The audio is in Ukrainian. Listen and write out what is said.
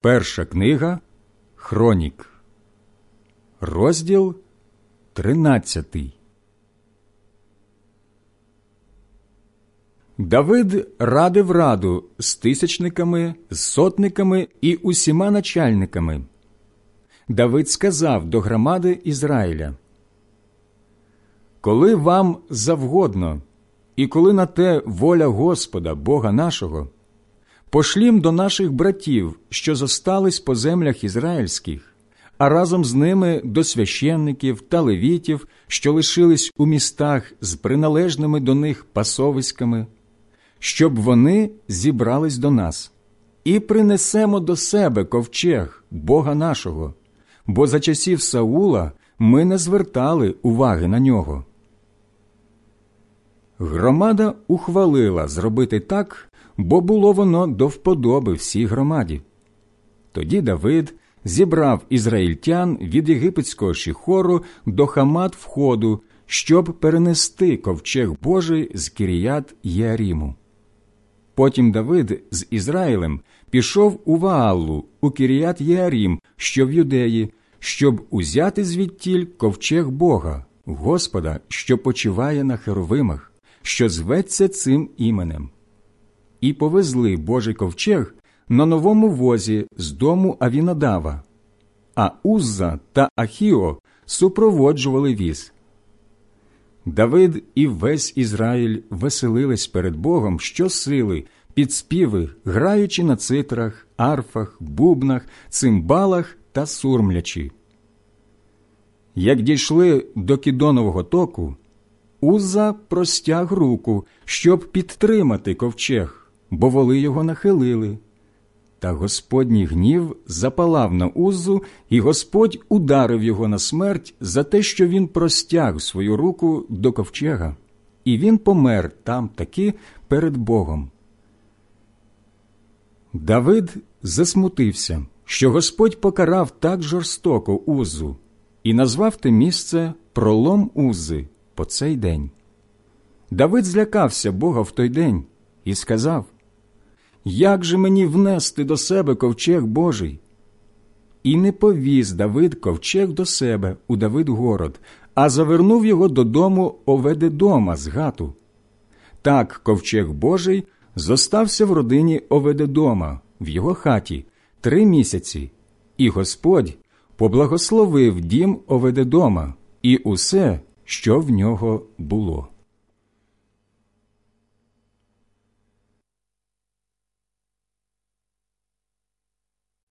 Перша книга Хронік, розділ тринадцятий. Давид радив раду з тисячниками, з сотниками і усіма начальниками. Давид сказав до громади Ізраїля Коли вам завгодно, і коли на те воля Господа, Бога нашого, пошлім до наших братів, що зостались по землях ізраїльських, а разом з ними до священників та левітів, що лишились у містах з приналежними до них пасовиськами, щоб вони зібрались до нас, і принесемо до себе ковчег Бога нашого, бо за часів Саула ми не звертали уваги на нього. Громада ухвалила зробити так, бо було воно до вподоби всій громаді. Тоді Давид зібрав ізраїльтян від єгипетського шіхору до хамат входу, щоб перенести ковчег Божий з Кіріят Єаріму. Потім Давид з Ізраїлем пішов у Вааллу, у Кіріят Єарім, що в юдеї, щоб узяти звідтіль ковчег Бога, Господа, що почиває на херовимах, що зветься цим іменем. І повезли Божий ковчег на новому возі з дому Авінадава, а Узза та Ахіо супроводжували віз. Давид і весь Ізраїль веселились перед Богом щосили, під співи, граючи на цитрах, арфах, бубнах, цимбалах та сурмлячі. Як дійшли до Кідонового току, Уза простяг руку, щоб підтримати ковчег, бо воли його нахилили. Та Господній гнів запалав на Узу, і Господь ударив його на смерть за те, що він простяг свою руку до ковчега, і він помер там таки перед Богом. Давид засмутився, що Господь покарав так жорстоко Узу, і назвав те місце пролом Узи по цей день. Давид злякався Бога в той день і сказав Як же мені внести до себе ковчег Божий? І не повіз Давид ковчег до себе у Давид город, а завернув його додому Оведедома з гату. Так ковчег Божий зостався в родині Оведедома в його хаті три місяці, і Господь поблагословив дім Оведедома і усе, що в нього було.